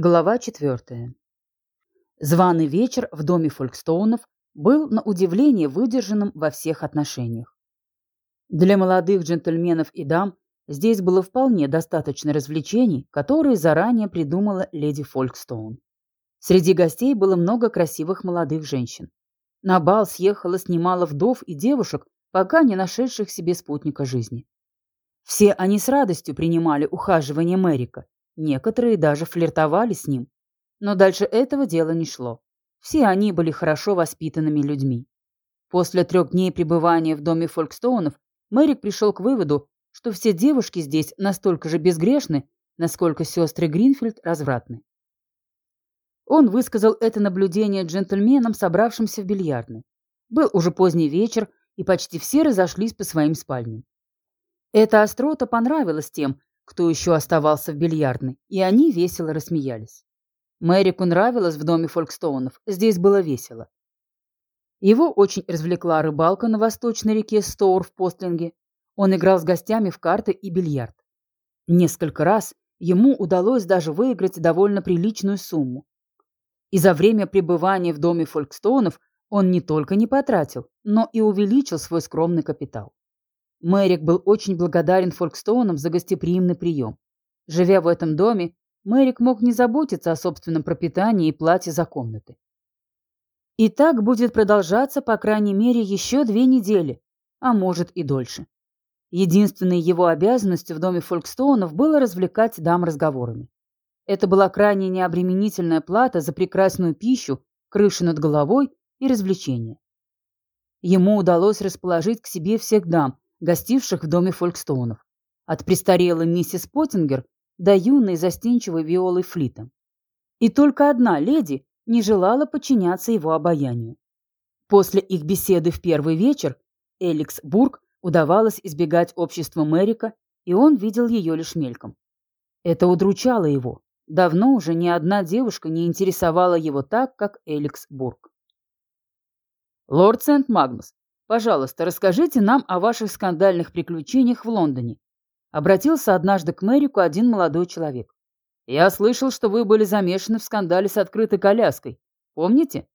Глава четвертая. Званый вечер в доме Фолькстоунов был, на удивление, выдержанным во всех отношениях. Для молодых джентльменов и дам здесь было вполне достаточно развлечений, которые заранее придумала леди Фолькстоун. Среди гостей было много красивых молодых женщин. На бал съехалось немало вдов и девушек, пока не нашедших себе спутника жизни. Все они с радостью принимали ухаживание Мэрика, Некоторые даже флиртовали с ним. Но дальше этого дела не шло. Все они были хорошо воспитанными людьми. После трех дней пребывания в доме Фолкстоунов Мэрик пришел к выводу, что все девушки здесь настолько же безгрешны, насколько сестры Гринфилд развратны. Он высказал это наблюдение джентльменам, собравшимся в бильярдной. Был уже поздний вечер, и почти все разошлись по своим спальням. Эта острота понравилась тем, кто еще оставался в бильярдной, и они весело рассмеялись. Мэрику нравилось в доме Фолкстоунов, здесь было весело. Его очень развлекла рыбалка на восточной реке Стоур в Постлинге. Он играл с гостями в карты и бильярд. Несколько раз ему удалось даже выиграть довольно приличную сумму. И за время пребывания в доме Фолкстоунов он не только не потратил, но и увеличил свой скромный капитал. Мэрик был очень благодарен Фолкстоунам за гостеприимный прием. Живя в этом доме, Мэрик мог не заботиться о собственном пропитании и плате за комнаты. И так будет продолжаться, по крайней мере, еще две недели, а может и дольше. Единственной его обязанностью в доме Фолкстоунов было развлекать дам разговорами. Это была крайне необременительная плата за прекрасную пищу, крышу над головой и развлечения. Ему удалось расположить к себе всех дам, гостивших в доме Фолькстоунов. От престарелой миссис Поттингер до юной застенчивой Виолы Флита. И только одна леди не желала подчиняться его обаянию. После их беседы в первый вечер Эликс Бург удавалось избегать общества Мэрика, и он видел ее лишь мельком. Это удручало его. Давно уже ни одна девушка не интересовала его так, как Эликс Бург. «Лорд Сент-Магнус, Пожалуйста, расскажите нам о ваших скандальных приключениях в Лондоне. Обратился однажды к Мэрику один молодой человек. Я слышал, что вы были замешаны в скандале с открытой коляской. Помните?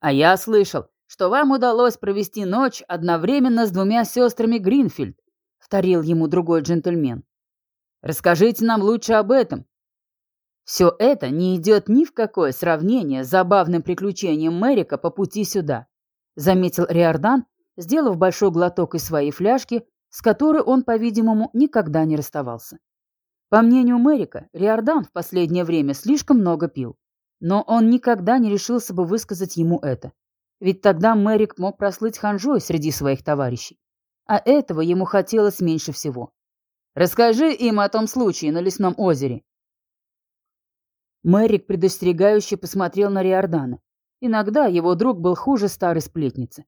А я слышал, что вам удалось провести ночь одновременно с двумя сестрами Гринфилд, вторил ему другой джентльмен. Расскажите нам лучше об этом. Все это не идет ни в какое сравнение с забавным приключением Мэрика по пути сюда заметил Риордан, сделав большой глоток из своей фляжки, с которой он, по-видимому, никогда не расставался. По мнению Мэрика, Риордан в последнее время слишком много пил. Но он никогда не решился бы высказать ему это. Ведь тогда Мэрик мог прослыть ханжой среди своих товарищей. А этого ему хотелось меньше всего. «Расскажи им о том случае на лесном озере». Мэрик предостерегающе посмотрел на Риордана. Иногда его друг был хуже старой сплетницы.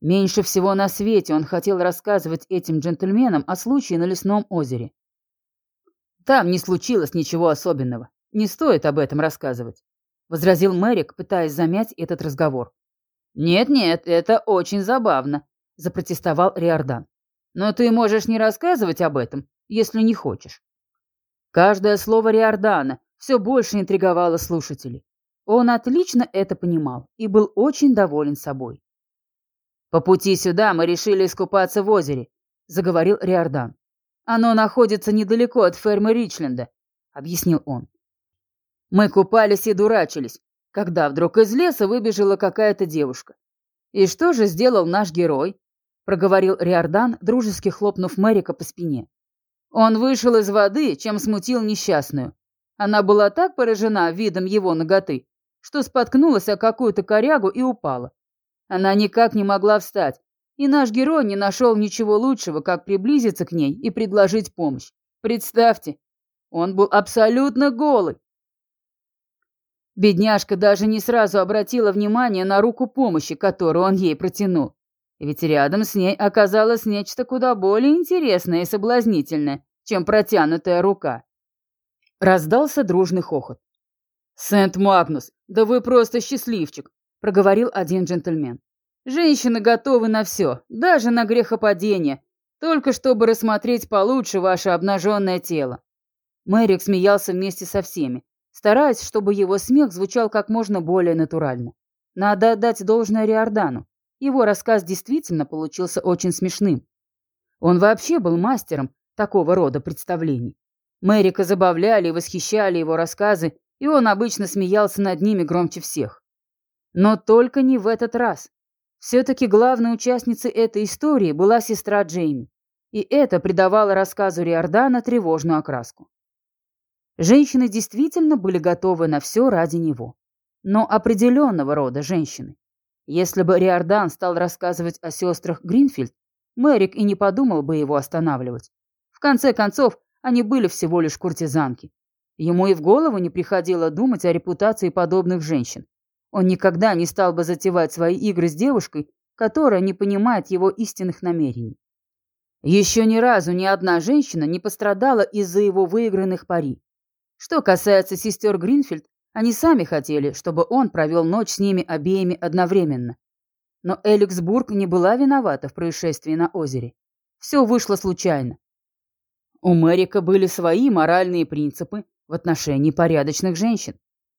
Меньше всего на свете он хотел рассказывать этим джентльменам о случае на лесном озере. «Там не случилось ничего особенного. Не стоит об этом рассказывать», — возразил Мэрик, пытаясь замять этот разговор. «Нет-нет, это очень забавно», — запротестовал Риордан. «Но ты можешь не рассказывать об этом, если не хочешь». Каждое слово Риордана все больше интриговало слушателей. Он отлично это понимал и был очень доволен собой. «По пути сюда мы решили искупаться в озере», — заговорил Риордан. «Оно находится недалеко от фермы Ричленда», — объяснил он. «Мы купались и дурачились, когда вдруг из леса выбежала какая-то девушка. И что же сделал наш герой?» — проговорил Риордан, дружески хлопнув Мэрика по спине. «Он вышел из воды, чем смутил несчастную. Она была так поражена видом его ноготы, что споткнулась о какую-то корягу и упала. Она никак не могла встать, и наш герой не нашел ничего лучшего, как приблизиться к ней и предложить помощь. Представьте, он был абсолютно голый. Бедняжка даже не сразу обратила внимание на руку помощи, которую он ей протянул. Ведь рядом с ней оказалось нечто куда более интересное и соблазнительное, чем протянутая рука. Раздался дружный хохот. «Сент-Магнус, да вы просто счастливчик», — проговорил один джентльмен. «Женщины готовы на все, даже на грехопадение, только чтобы рассмотреть получше ваше обнаженное тело». Мэрик смеялся вместе со всеми, стараясь, чтобы его смех звучал как можно более натурально. Надо отдать должное Риордану. Его рассказ действительно получился очень смешным. Он вообще был мастером такого рода представлений. Мэрика забавляли и восхищали его рассказы, и он обычно смеялся над ними громче всех. Но только не в этот раз. Все-таки главной участницей этой истории была сестра Джейми, и это придавало рассказу Риордана тревожную окраску. Женщины действительно были готовы на все ради него. Но определенного рода женщины. Если бы Риордан стал рассказывать о сестрах Гринфилд, Мэрик и не подумал бы его останавливать. В конце концов, они были всего лишь куртизанки. Ему и в голову не приходило думать о репутации подобных женщин. Он никогда не стал бы затевать свои игры с девушкой, которая не понимает его истинных намерений. Еще ни разу ни одна женщина не пострадала из-за его выигранных пари. Что касается сестер Гринфилд, они сами хотели, чтобы он провел ночь с ними обеими одновременно. Но Эликсбург не была виновата в происшествии на озере. Все вышло случайно. У Мэрика были свои моральные принципы в отношении порядочных женщин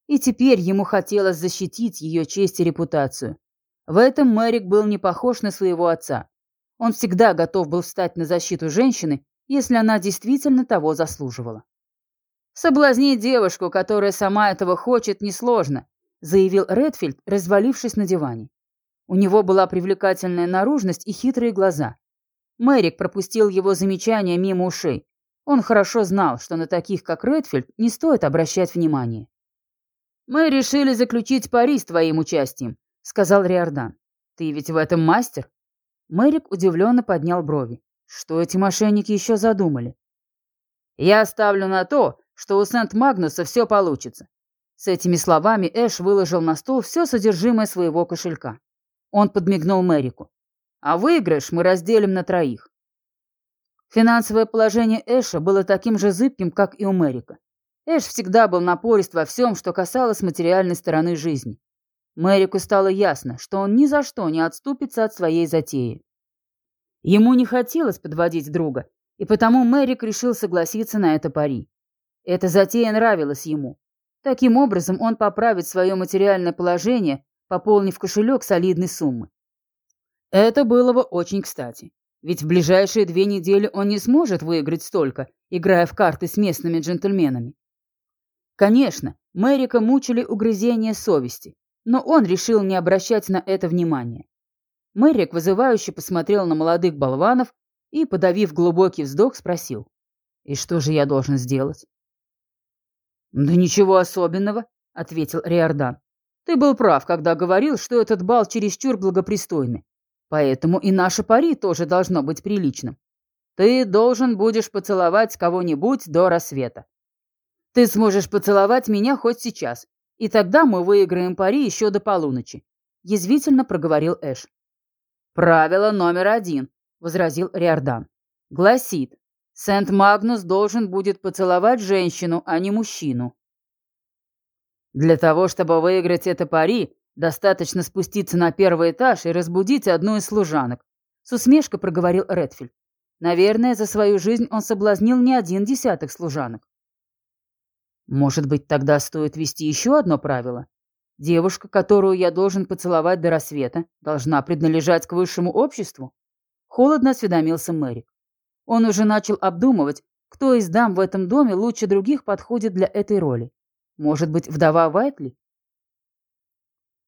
и теперь ему хотелось защитить ее честь и репутацию. В этом Мэрик был не похож на своего отца. Он всегда готов был встать на защиту женщины, если она действительно того заслуживала. «Соблазнить девушку, которая сама этого хочет, несложно», заявил Редфилд, развалившись на диване. У него была привлекательная наружность и хитрые глаза. Мэрик пропустил его замечания мимо ушей. Он хорошо знал, что на таких, как Редфилд, не стоит обращать внимания. «Мы решили заключить пари с твоим участием», — сказал Риордан. «Ты ведь в этом мастер?» Мэрик удивленно поднял брови. Что эти мошенники еще задумали? «Я ставлю на то, что у Сент-Магнуса все получится». С этими словами Эш выложил на стол все содержимое своего кошелька. Он подмигнул Мэрику. «А выигрыш мы разделим на троих». Финансовое положение Эша было таким же зыбким, как и у Мэрика. Эш всегда был напорист во всем, что касалось материальной стороны жизни. Мэрику стало ясно, что он ни за что не отступится от своей затеи. Ему не хотелось подводить друга, и потому Мэрик решил согласиться на это пари. Эта затея нравилась ему. Таким образом он поправит свое материальное положение, пополнив кошелек солидной суммы. Это было бы очень кстати, ведь в ближайшие две недели он не сможет выиграть столько, играя в карты с местными джентльменами. Конечно, Мэрика мучили угрызения совести, но он решил не обращать на это внимания. Мэрик вызывающе посмотрел на молодых болванов и, подавив глубокий вздох, спросил. «И что же я должен сделать?» «Да ничего особенного», — ответил Риордан. «Ты был прав, когда говорил, что этот бал чересчур благопристойный. Поэтому и наше пари тоже должно быть приличным. Ты должен будешь поцеловать кого-нибудь до рассвета. Ты сможешь поцеловать меня хоть сейчас, и тогда мы выиграем пари еще до полуночи», — язвительно проговорил Эш. «Правило номер один», — возразил Риордан. «Гласит, Сент-Магнус должен будет поцеловать женщину, а не мужчину». Для того, чтобы выиграть это пари, достаточно спуститься на первый этаж и разбудить одну из служанок. С усмешкой проговорил Редфилд. Наверное, за свою жизнь он соблазнил не один десяток служанок. Может быть, тогда стоит ввести еще одно правило? Девушка, которую я должен поцеловать до рассвета, должна принадлежать к высшему обществу? Холодно осведомился Мэрик. Он уже начал обдумывать, кто из дам в этом доме лучше других подходит для этой роли. Может быть, вдова Вайтли?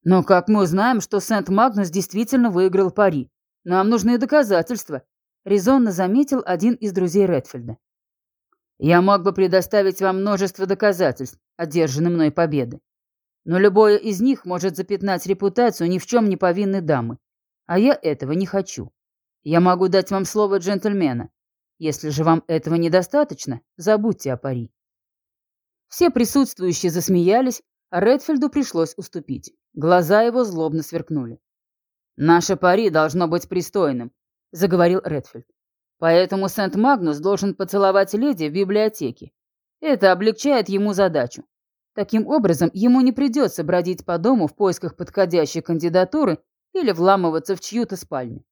Но как мы узнаем, что Сент-Магнус действительно выиграл пари? Нам нужны доказательства, резонно заметил один из друзей Редфилда. Я мог бы предоставить вам множество доказательств одержанной мной победы. Но любое из них может запятнать репутацию ни в чем не повинной дамы. А я этого не хочу. Я могу дать вам слово джентльмена. Если же вам этого недостаточно, забудьте о пари. Все присутствующие засмеялись, Редфилду пришлось уступить. Глаза его злобно сверкнули. «Наше пари должно быть пристойным», — заговорил Редфилд. Поэтому Сент-Магнус должен поцеловать леди в библиотеке. Это облегчает ему задачу. Таким образом, ему не придется бродить по дому в поисках подходящей кандидатуры или вламываться в чью-то спальню.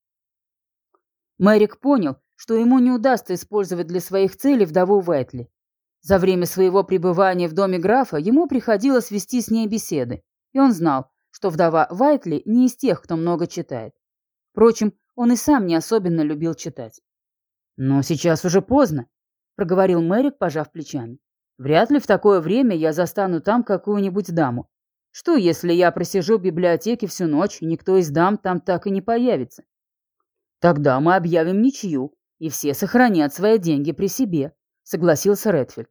Мэрик понял, что ему не удастся использовать для своих целей вдову Вайтли. За время своего пребывания в доме графа ему приходилось вести с ней беседы, и он знал, что вдова Вайтли не из тех, кто много читает. Впрочем, он и сам не особенно любил читать. «Но сейчас уже поздно», — проговорил Мэрик, пожав плечами. «Вряд ли в такое время я застану там какую-нибудь даму. Что, если я просижу в библиотеке всю ночь, и никто из дам там так и не появится? Тогда мы объявим ничью, и все сохранят свои деньги при себе», — согласился Редфилд.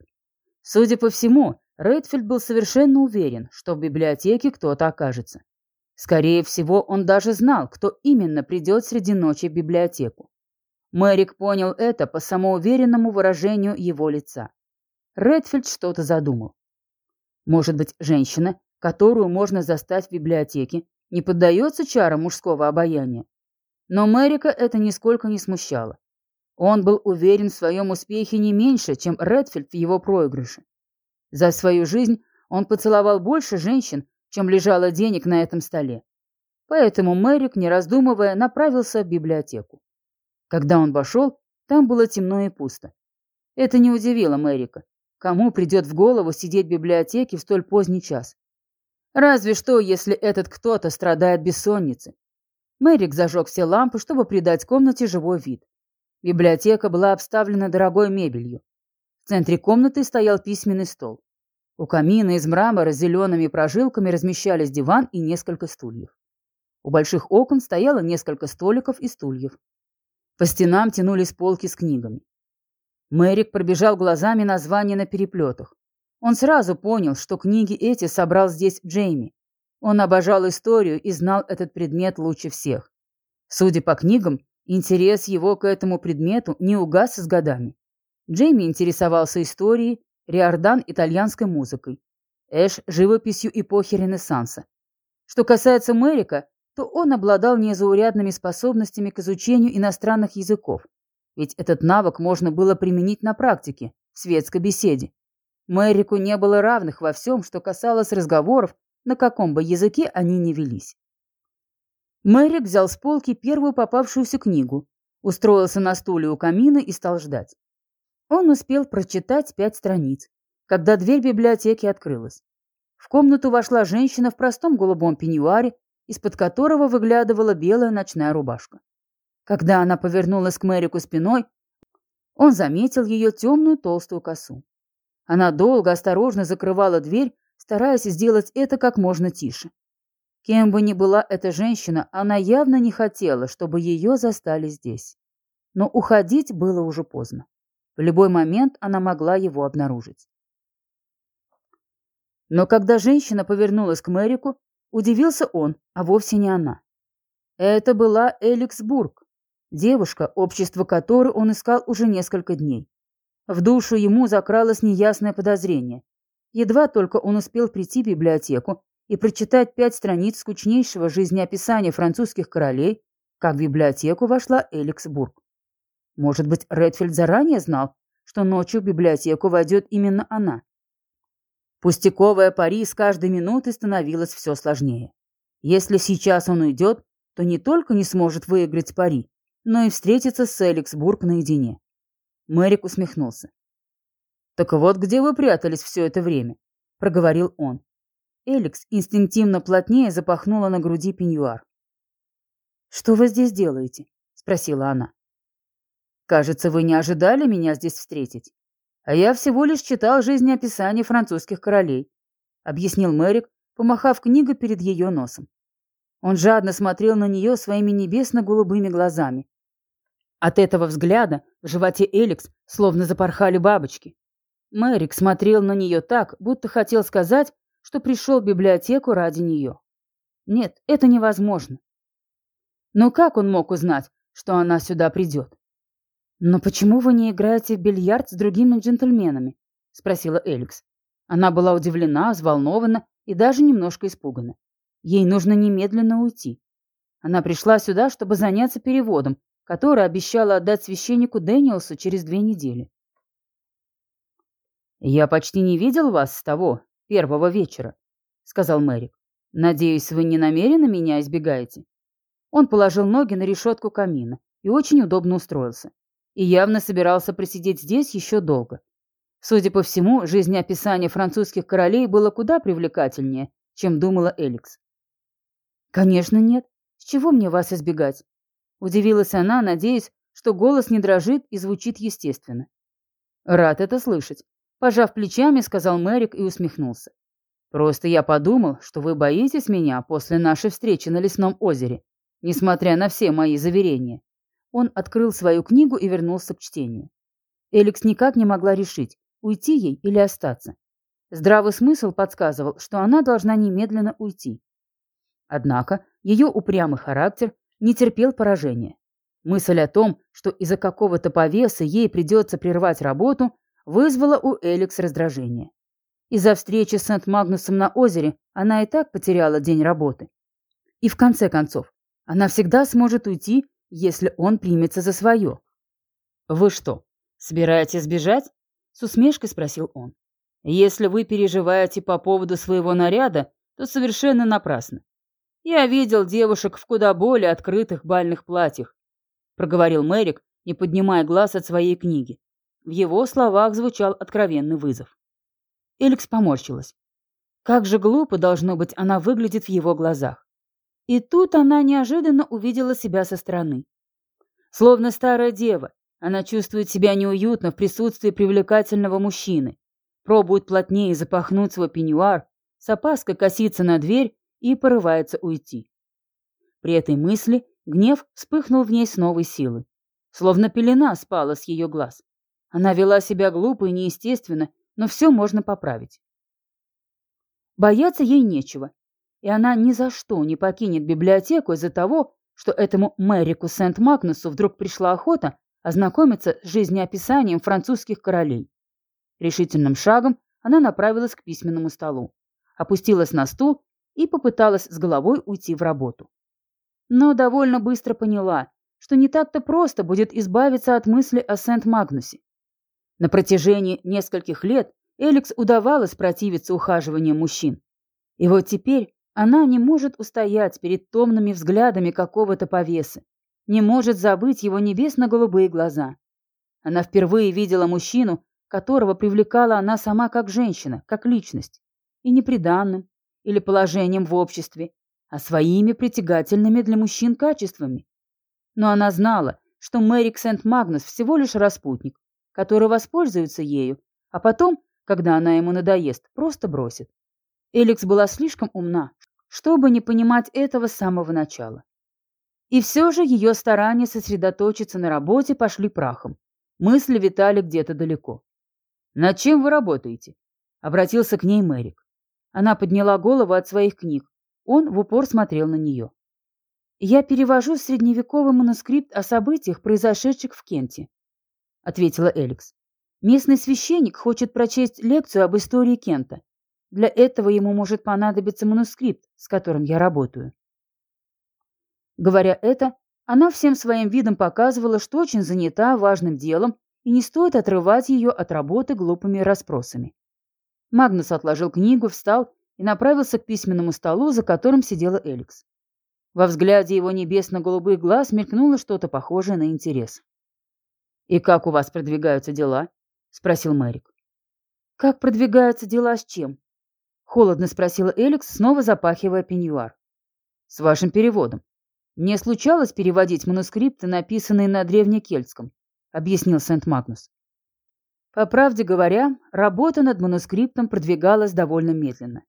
Судя по всему, Редфилд был совершенно уверен, что в библиотеке кто-то окажется. Скорее всего, он даже знал, кто именно придет среди ночи в библиотеку. Мэрик понял это по самоуверенному выражению его лица. Редфилд что-то задумал. Может быть, женщина, которую можно застать в библиотеке, не поддается чарам мужского обаяния? Но Мэрика это нисколько не смущало. Он был уверен в своем успехе не меньше, чем Редфилд в его проигрыше. За свою жизнь он поцеловал больше женщин, чем лежало денег на этом столе. Поэтому Мэрик, не раздумывая, направился в библиотеку. Когда он вошел, там было темно и пусто. Это не удивило Мэрика. Кому придет в голову сидеть в библиотеке в столь поздний час? Разве что, если этот кто-то страдает бессонницей. Мэрик зажег все лампы, чтобы придать комнате живой вид. Библиотека была обставлена дорогой мебелью. В центре комнаты стоял письменный стол. У камина из мрамора с зелеными прожилками размещались диван и несколько стульев. У больших окон стояло несколько столиков и стульев. По стенам тянулись полки с книгами. Мэрик пробежал глазами названия на переплетах. Он сразу понял, что книги эти собрал здесь Джейми. Он обожал историю и знал этот предмет лучше всех. Судя по книгам, интерес его к этому предмету не угас с годами. Джейми интересовался историей, Риордан – итальянской музыкой, Эш – живописью эпохи Ренессанса. Что касается Мэрика, то он обладал незаурядными способностями к изучению иностранных языков, ведь этот навык можно было применить на практике, в светской беседе. Мэрику не было равных во всем, что касалось разговоров, на каком бы языке они ни велись. Мэрик взял с полки первую попавшуюся книгу, устроился на стуле у камина и стал ждать. Он успел прочитать пять страниц, когда дверь библиотеки открылась. В комнату вошла женщина в простом голубом пеньюаре, из-под которого выглядывала белая ночная рубашка. Когда она повернулась к Мэрику спиной, он заметил ее темную толстую косу. Она долго, осторожно закрывала дверь, стараясь сделать это как можно тише. Кем бы ни была эта женщина, она явно не хотела, чтобы ее застали здесь. Но уходить было уже поздно. В любой момент она могла его обнаружить. Но когда женщина повернулась к Мэрику, удивился он, а вовсе не она. Это была Эликс Бург, девушка, общество которой он искал уже несколько дней. В душу ему закралось неясное подозрение. Едва только он успел прийти в библиотеку и прочитать пять страниц скучнейшего жизнеописания французских королей, как в библиотеку вошла Эликс Бург. Может быть, Редфилд заранее знал, что ночью в библиотеку войдет именно она. Пустяковая пари с каждой минутой становилось все сложнее. Если сейчас он уйдет, то не только не сможет выиграть пари, но и встретиться с Эликсбург наедине. Мэрик усмехнулся. «Так вот, где вы прятались все это время?» – проговорил он. Эликс инстинктивно плотнее запахнула на груди пеньюар. «Что вы здесь делаете?» – спросила она. Кажется, вы не ожидали меня здесь встретить. А я всего лишь читал жизнеописание французских королей, объяснил Мэрик, помахав книгу перед ее носом. Он жадно смотрел на нее своими небесно-голубыми глазами. От этого взгляда в животе Эликс словно запорхали бабочки. Мэрик смотрел на нее так, будто хотел сказать, что пришел в библиотеку ради нее. Нет, это невозможно. Но как он мог узнать, что она сюда придет? «Но почему вы не играете в бильярд с другими джентльменами?» — спросила Эликс. Она была удивлена, взволнована и даже немножко испугана. Ей нужно немедленно уйти. Она пришла сюда, чтобы заняться переводом, который обещала отдать священнику Дэниелсу через две недели. «Я почти не видел вас с того, первого вечера», — сказал Мэрик. «Надеюсь, вы не намеренно меня избегаете?» Он положил ноги на решетку камина и очень удобно устроился и явно собирался просидеть здесь еще долго. Судя по всему, жизнеописание французских королей было куда привлекательнее, чем думала Эликс. «Конечно нет. С чего мне вас избегать?» Удивилась она, надеясь, что голос не дрожит и звучит естественно. «Рад это слышать», — пожав плечами, сказал Мэрик и усмехнулся. «Просто я подумал, что вы боитесь меня после нашей встречи на лесном озере, несмотря на все мои заверения». Он открыл свою книгу и вернулся к чтению. Эликс никак не могла решить, уйти ей или остаться. Здравый смысл подсказывал, что она должна немедленно уйти. Однако ее упрямый характер не терпел поражения. Мысль о том, что из-за какого-то повеса ей придется прервать работу, вызвала у Эликс раздражение. Из-за встречи с Сент-Магнусом на озере она и так потеряла день работы. И в конце концов, она всегда сможет уйти, если он примется за свое. «Вы что, собираетесь сбежать?» — с усмешкой спросил он. «Если вы переживаете по поводу своего наряда, то совершенно напрасно. Я видел девушек в куда более открытых бальных платьях, проговорил Мэрик, не поднимая глаз от своей книги. В его словах звучал откровенный вызов. Эликс поморщилась. Как же глупо, должно быть, она выглядит в его глазах. И тут она неожиданно увидела себя со стороны. Словно старая дева, она чувствует себя неуютно в присутствии привлекательного мужчины, пробует плотнее запахнуть свой пеньюар, с опаской косится на дверь и порывается уйти. При этой мысли гнев вспыхнул в ней с новой силы. Словно пелена спала с ее глаз. Она вела себя глупо и неестественно, но все можно поправить. Бояться ей нечего, и она ни за что не покинет библиотеку из-за того, что этому Мэрику Сент-Магнусу вдруг пришла охота ознакомиться с жизнеописанием французских королей. Решительным шагом она направилась к письменному столу, опустилась на стул и попыталась с головой уйти в работу. Но довольно быстро поняла, что не так-то просто будет избавиться от мысли о Сент-Магнусе. На протяжении нескольких лет Эликс удавалось противиться ухаживаниям мужчин. И вот теперь она не может устоять перед томными взглядами какого-то повесы, не может забыть его небесно-голубые глаза. Она впервые видела мужчину, которого привлекала она сама как женщина, как личность, и неприданным, или положением в обществе, а своими притягательными для мужчин качествами. Но она знала, что Мэрик Сент-Магнус всего лишь распутник, который воспользуется ею, а потом, когда она ему надоест, просто бросит. Эликс была слишком умна, чтобы не понимать этого с самого начала. И все же ее старания сосредоточиться на работе пошли прахом. Мысли витали где-то далеко. «Над чем вы работаете?» — обратился к ней Мэрик. Она подняла голову от своих книг. Он в упор смотрел на нее. «Я перевожу средневековый манускрипт о событиях, произошедших в Кенте», — ответила Эликс. «Местный священник хочет прочесть лекцию об истории Кента. Для этого ему может понадобиться манускрипт, с которым я работаю». Говоря это, она всем своим видом показывала, что очень занята важным делом и не стоит отрывать ее от работы глупыми расспросами. Магнус отложил книгу, встал и направился к письменному столу, за которым сидела Эликс. Во взгляде его небесно-голубых глаз мелькнуло что-то похожее на интерес. «И как у вас продвигаются дела?» — спросил Мэрик. «Как продвигаются дела с чем?» — холодно спросила Эликс, снова запахивая пеньюар. «С вашим переводом. Мне случалось переводить манускрипты, написанные на древнекельтском», — объяснил Сент-Магнус. По правде говоря, работа над манускриптом продвигалась довольно медленно.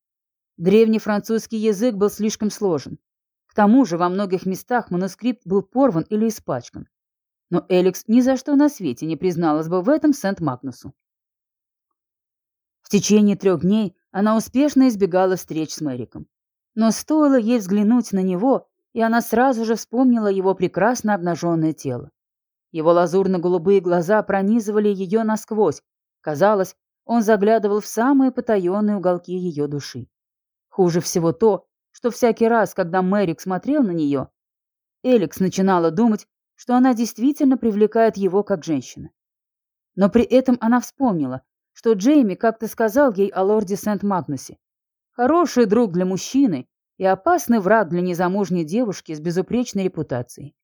Древний французский язык был слишком сложен. К тому же во многих местах манускрипт был порван или испачкан. Но Эликс ни за что на свете не призналась бы в этом Сент-Магнусу. В течение трех дней она успешно избегала встреч с Мэриком. Но стоило ей взглянуть на него, и она сразу же вспомнила его прекрасно обнаженное тело. Его лазурно-голубые глаза пронизывали ее насквозь. Казалось, он заглядывал в самые потаенные уголки ее души. Хуже всего то, что всякий раз, когда Мэрик смотрел на нее, Эликс начинала думать, что она действительно привлекает его как женщина. Но при этом она вспомнила, что Джейми как-то сказал ей о лорде Сент-Магнусе. Хороший друг для мужчины и опасный враг для незамужней девушки с безупречной репутацией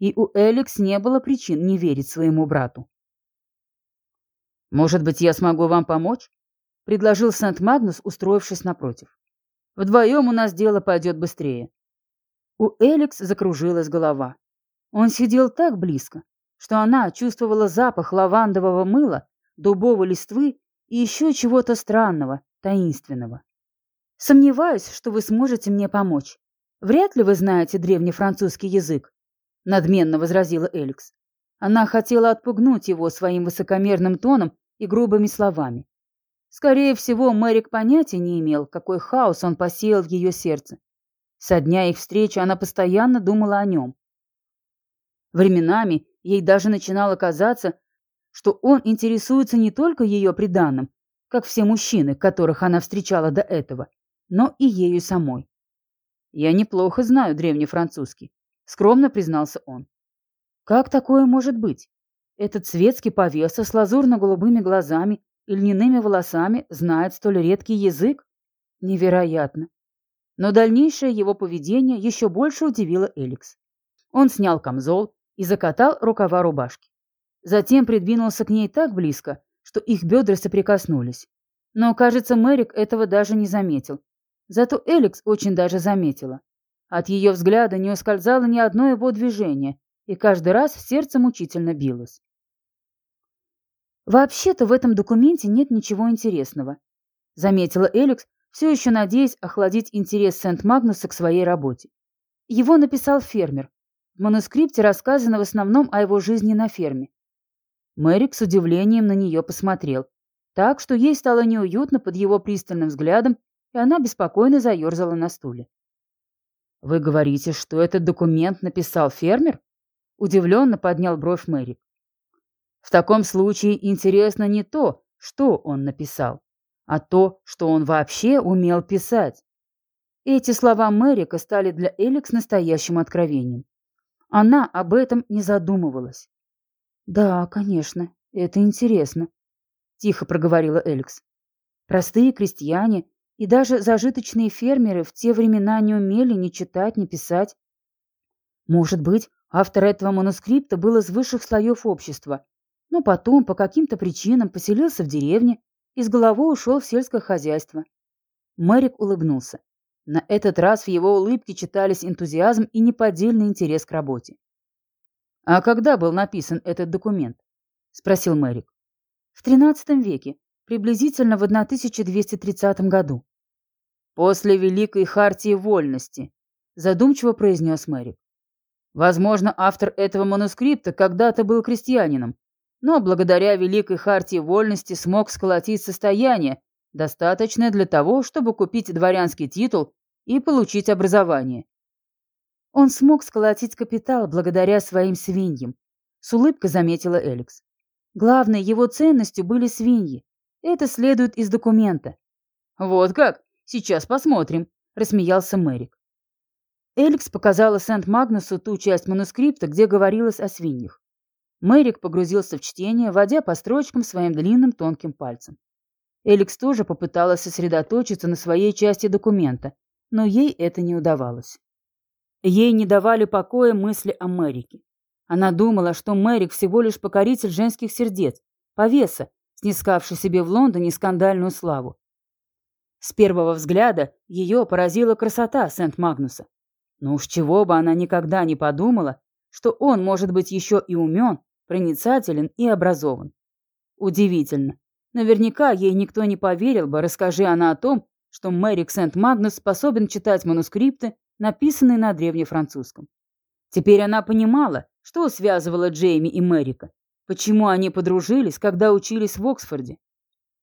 и у Эликс не было причин не верить своему брату. «Может быть, я смогу вам помочь?» — предложил Сент-Магнус, устроившись напротив. «Вдвоем у нас дело пойдет быстрее». У Эликс закружилась голова. Он сидел так близко, что она чувствовала запах лавандового мыла, дубовой листвы и еще чего-то странного, таинственного. «Сомневаюсь, что вы сможете мне помочь. Вряд ли вы знаете древнефранцузский язык», — надменно возразила Эликс. Она хотела отпугнуть его своим высокомерным тоном и грубыми словами. Скорее всего, Мэрик понятия не имел, какой хаос он посеял в ее сердце. Со дня их встречи она постоянно думала о нем. Временами ей даже начинало казаться, что он интересуется не только ее приданным, как все мужчины, которых она встречала до этого, но и ею самой. «Я неплохо знаю древнефранцузский», — скромно признался он. «Как такое может быть? Этот светский повеса с лазурно-голубыми глазами и льняными волосами знает столь редкий язык? Невероятно!» Но дальнейшее его поведение еще больше удивило Эликс. Он снял камзол и закатал рукава рубашки. Затем придвинулся к ней так близко, что их бедра соприкоснулись. Но, кажется, Мэрик этого даже не заметил. Зато Эликс очень даже заметила. От ее взгляда не ускользало ни одно его движение, и каждый раз сердце мучительно билось. «Вообще-то в этом документе нет ничего интересного», — заметила Эликс, все еще надеясь охладить интерес Сент-Магнуса к своей работе. Его написал фермер. В манускрипте рассказано в основном о его жизни на ферме. Мэрик с удивлением на нее посмотрел, так что ей стало неуютно под его пристальным взглядом, и она беспокойно заерзала на стуле. «Вы говорите, что этот документ написал фермер?» Удивленно поднял бровь Мэрик. «В таком случае интересно не то, что он написал, а то, что он вообще умел писать». Эти слова Мэрика стали для Эликс настоящим откровением. Она об этом не задумывалась. «Да, конечно, это интересно», — тихо проговорила Эликс. «Простые крестьяне и даже зажиточные фермеры в те времена не умели ни читать, ни писать. Может быть, автор этого манускрипта был из высших слоев общества, но потом по каким-то причинам поселился в деревне и с головой ушел в сельское хозяйство». Мэрик улыбнулся. На этот раз в его улыбке читались энтузиазм и неподдельный интерес к работе. «А когда был написан этот документ?» — спросил Мэрик. «В XIII веке, приблизительно в 1230 году». «После Великой Хартии Вольности», — задумчиво произнес Мэрик. «Возможно, автор этого манускрипта когда-то был крестьянином, но благодаря Великой Хартии Вольности смог сколотить состояние, достаточное для того, чтобы купить дворянский титул и получить образование. Он смог сколотить капитал благодаря своим свиньям. С улыбкой заметила Эликс. Главной его ценностью были свиньи. Это следует из документа. Вот как? Сейчас посмотрим, рассмеялся Мэрик. Эликс показала Сент-Магнусу ту часть манускрипта, где говорилось о свиньях. Мэрик погрузился в чтение, водя по строчкам своим длинным тонким пальцем. Эликс тоже попыталась сосредоточиться на своей части документа, но ей это не удавалось. Ей не давали покоя мысли о Мэрике. Она думала, что Мэрик всего лишь покоритель женских сердец, повеса, снискавший себе в Лондоне скандальную славу. С первого взгляда ее поразила красота Сент-Магнуса. Но уж чего бы она никогда не подумала, что он может быть еще и умен, проницателен и образован. Удивительно. Наверняка ей никто не поверил бы, расскажи она о том, что Мэрик Сент-Магнус способен читать манускрипты написанный на древнефранцузском. Теперь она понимала, что связывало Джейми и Мэрика, почему они подружились, когда учились в Оксфорде.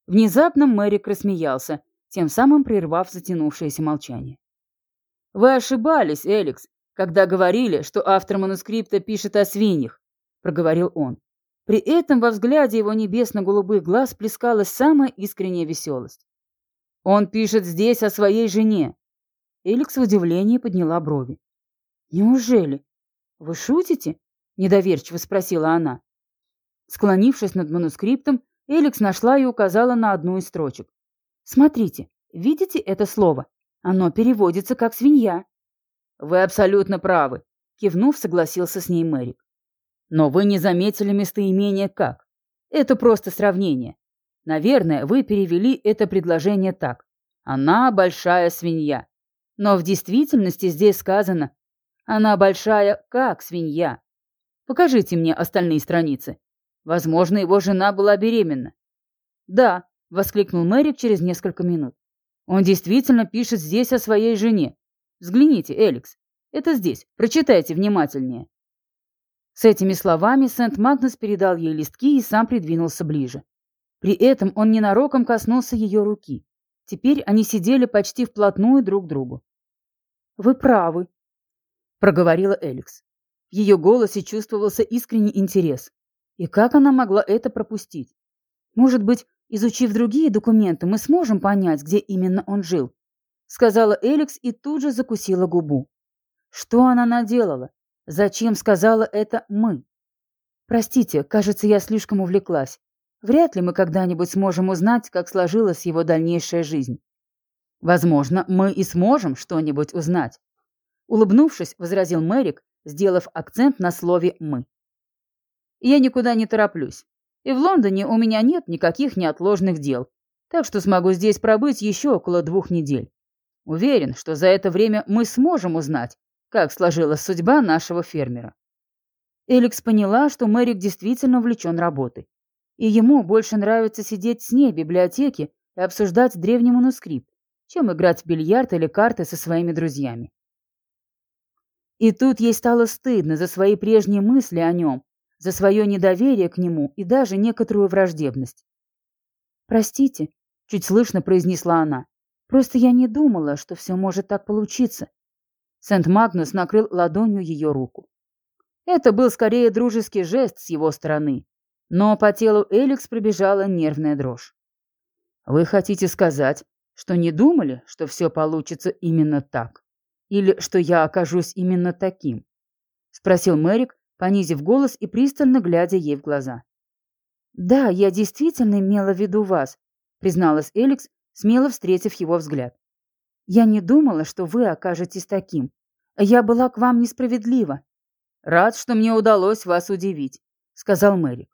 Внезапно Мэрик рассмеялся, тем самым прервав затянувшееся молчание. «Вы ошибались, Эликс, когда говорили, что автор манускрипта пишет о свиньях», — проговорил он. При этом во взгляде его небесно-голубых глаз плескалась самая искренняя веселость. «Он пишет здесь о своей жене, Эликс в удивлении подняла брови. «Неужели? Вы шутите?» — недоверчиво спросила она. Склонившись над манускриптом, Эликс нашла и указала на одну из строчек. «Смотрите, видите это слово? Оно переводится как «свинья». «Вы абсолютно правы», — кивнув, согласился с ней Мэрик. «Но вы не заметили местоимение «как». Это просто сравнение. Наверное, вы перевели это предложение так. Она большая свинья. Но в действительности здесь сказано «Она большая, как свинья». Покажите мне остальные страницы. Возможно, его жена была беременна. Да, воскликнул Мэрик через несколько минут. Он действительно пишет здесь о своей жене. Взгляните, Эликс. Это здесь. Прочитайте внимательнее. С этими словами Сент-Магнус передал ей листки и сам придвинулся ближе. При этом он ненароком коснулся ее руки. Теперь они сидели почти вплотную друг к другу. «Вы правы», — проговорила Эликс. В ее голосе чувствовался искренний интерес. И как она могла это пропустить? Может быть, изучив другие документы, мы сможем понять, где именно он жил? Сказала Эликс и тут же закусила губу. Что она наделала? Зачем сказала это «мы»? Простите, кажется, я слишком увлеклась. Вряд ли мы когда-нибудь сможем узнать, как сложилась его дальнейшая жизнь. Возможно, мы и сможем что-нибудь узнать. Улыбнувшись, возразил Мэрик, сделав акцент на слове «мы». Я никуда не тороплюсь. И в Лондоне у меня нет никаких неотложных дел, так что смогу здесь пробыть еще около двух недель. Уверен, что за это время мы сможем узнать, как сложилась судьба нашего фермера. Эликс поняла, что Мэрик действительно увлечен работой и ему больше нравится сидеть с ней в библиотеке и обсуждать древний манускрипт, чем играть в бильярд или карты со своими друзьями. И тут ей стало стыдно за свои прежние мысли о нем, за свое недоверие к нему и даже некоторую враждебность. «Простите», — чуть слышно произнесла она, — «просто я не думала, что все может так получиться». Сент-Магнус накрыл ладонью ее руку. Это был скорее дружеский жест с его стороны, но по телу Эликс пробежала нервная дрожь. «Вы хотите сказать, что не думали, что все получится именно так? Или что я окажусь именно таким?» — спросил Мэрик, понизив голос и пристально глядя ей в глаза. «Да, я действительно имела в виду вас», — призналась Эликс, смело встретив его взгляд. «Я не думала, что вы окажетесь таким. Я была к вам несправедлива». «Рад, что мне удалось вас удивить», — сказал Мэрик.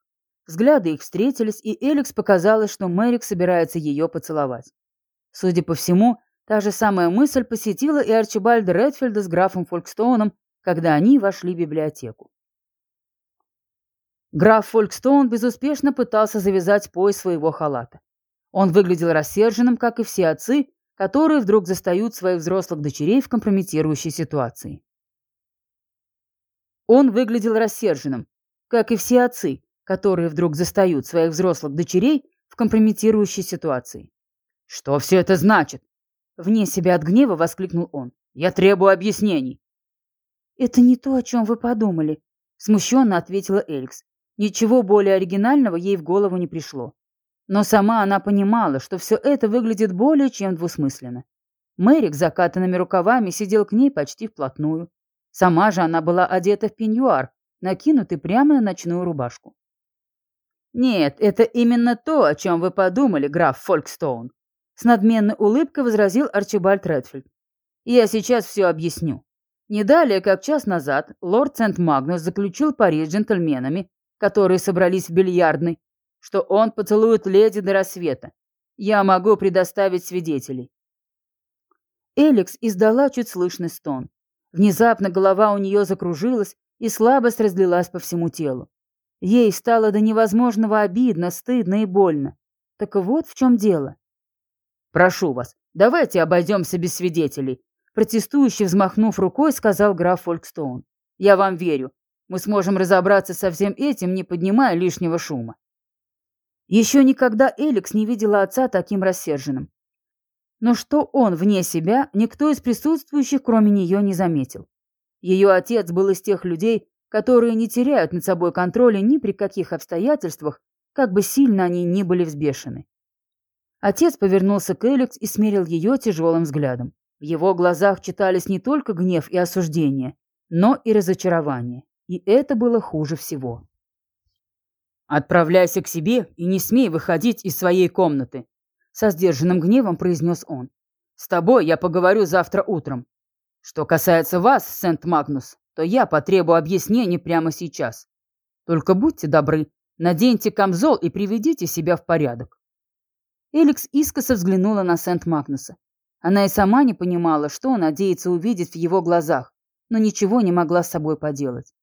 Взгляды их встретились, и Эликс показалось, что Мэрик собирается ее поцеловать. Судя по всему, та же самая мысль посетила и Арчибальда Редфилда с графом Фолкстоуном, когда они вошли в библиотеку. Граф Фолкстоун безуспешно пытался завязать пояс своего халата. Он выглядел рассерженным, как и все отцы, которые вдруг застают своих взрослых дочерей в компрометирующей ситуации. Он выглядел рассерженным, как и все отцы, которые вдруг застают своих взрослых дочерей в компрометирующей ситуации. «Что все это значит?» Вне себя от гнева воскликнул он. «Я требую объяснений». «Это не то, о чем вы подумали», — смущенно ответила Эликс. Ничего более оригинального ей в голову не пришло. Но сама она понимала, что все это выглядит более чем двусмысленно. Мэрик закатанными рукавами сидел к ней почти вплотную. Сама же она была одета в пеньюар, накинутый прямо на ночную рубашку. «Нет, это именно то, о чем вы подумали, граф Фолкстоун», с надменной улыбкой возразил Арчибальд Редфилд. «Я сейчас все объясню. Не далее, как час назад, лорд Сент-Магнус заключил пари с джентльменами, которые собрались в бильярдной, что он поцелует леди до рассвета. Я могу предоставить свидетелей». Эликс издала чуть слышный стон. Внезапно голова у нее закружилась, и слабость разлилась по всему телу. Ей стало до невозможного обидно, стыдно и больно. Так вот в чем дело. «Прошу вас, давайте обойдемся без свидетелей», протестующий, взмахнув рукой, сказал граф Фолкстоун. «Я вам верю. Мы сможем разобраться со всем этим, не поднимая лишнего шума». Еще никогда Эликс не видела отца таким рассерженным. Но что он вне себя, никто из присутствующих, кроме нее, не заметил. Ее отец был из тех людей, которые не теряют над собой контроля ни при каких обстоятельствах, как бы сильно они ни были взбешены. Отец повернулся к Эликс и смерил ее тяжелым взглядом. В его глазах читались не только гнев и осуждение, но и разочарование. И это было хуже всего. «Отправляйся к себе и не смей выходить из своей комнаты», со сдержанным гневом произнес он. «С тобой я поговорю завтра утром. Что касается вас, Сент-Магнус, то я потребую объяснений прямо сейчас. Только будьте добры, Наденьте камзол и приведите себя в порядок. Эликс искоса взглянула на Сент-Магнуса. Она и сама не понимала, что надеется увидеть в его глазах, но ничего не могла с собой поделать.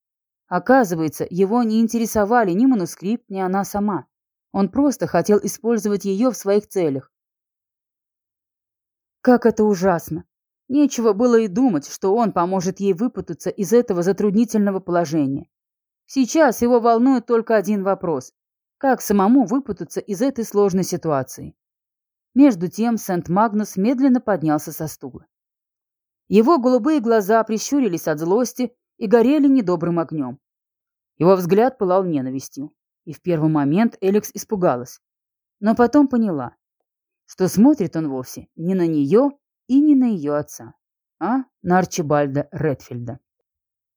Оказывается, его не интересовали ни манускрипт, ни она сама. Он просто хотел использовать ее в своих целях. Как это ужасно! Нечего было и думать, что он поможет ей выпутаться из этого затруднительного положения. Сейчас его волнует только один вопрос. Как самому выпутаться из этой сложной ситуации? Между тем Сент-Магнус медленно поднялся со стула. Его голубые глаза прищурились от злости и горели недобрым огнем. Его взгляд пылал ненавистью, и в первый момент Эликс испугалась. Но потом поняла, что смотрит он вовсе не на нее и не на ее отца, а на Арчибальда Редфилда.